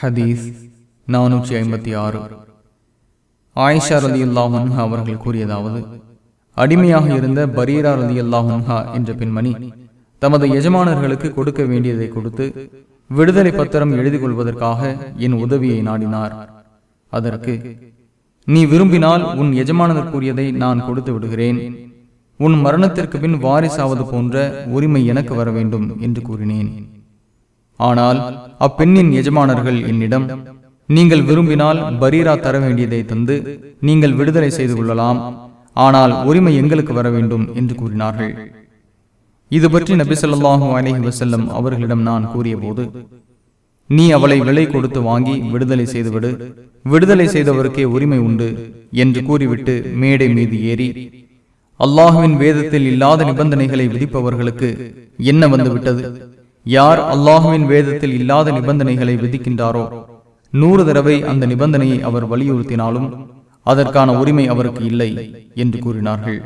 ஹதீஸ் நானூற்றி ஐம்பத்தி ஆறு. ஆயிஷா ரதி அல்லாஹன்ஹா அவர்கள் கூறியதாவது அடிமையாக இருந்த பரீரா ரதி அல்லாஹன்ஹா என்ற பெண்மணி தமது எஜமானர்களுக்கு கொடுக்க வேண்டியதை கொடுத்து விடுதலை பத்திரம் எழுதி கொள்வதற்காக என் உதவியை நாடினார். அதற்கு நீ விரும்பினால் உன் எஜமானதற்குரியதை நான் கொடுத்து விடுகிறேன். உன் மரணத்திற்கு பின் வாரிசாவது போன்ற உரிமை எனக்கு வர வேண்டும் என்று கூறினேன். ஆனால் அப்பெண்ணின் எஜமானர்கள் என்னிடம் நீங்கள் விரும்பினால் பரீரா தர வேண்டியதை தந்து நீங்கள் விடுதலை செய்து கொள்ளலாம். ஆனால் உரிமை எங்களுக்கு வர வேண்டும் என்று கூறினார்கள். இது பற்றி நபி அலஹி வசல்லம் அவர்களிடம் நான் கூறிய நீ அவளை விலை கொடுத்து வாங்கி விடுதலை செய்துவிடு விடுதலை செய்தவருக்கே உரிமை உண்டு என்று கூறிவிட்டு மேடை மீது ஏறி அல்லாஹுவின் வேதத்தில் இல்லாத நிபந்தனைகளை விதிப்பவர்களுக்கு என்ன வந்துவிட்டது யார் அல்லாஹுவின் வேதத்தில் இல்லாத நிபந்தனைகளை விதிக்கின்றாரோ நூறு தடவை அந்த நிபந்தனையை அவர் வலியுறுத்தினாலும் அதற்கான உரிமை அவருக்கு இல்லை என்று கூறினார்கள்.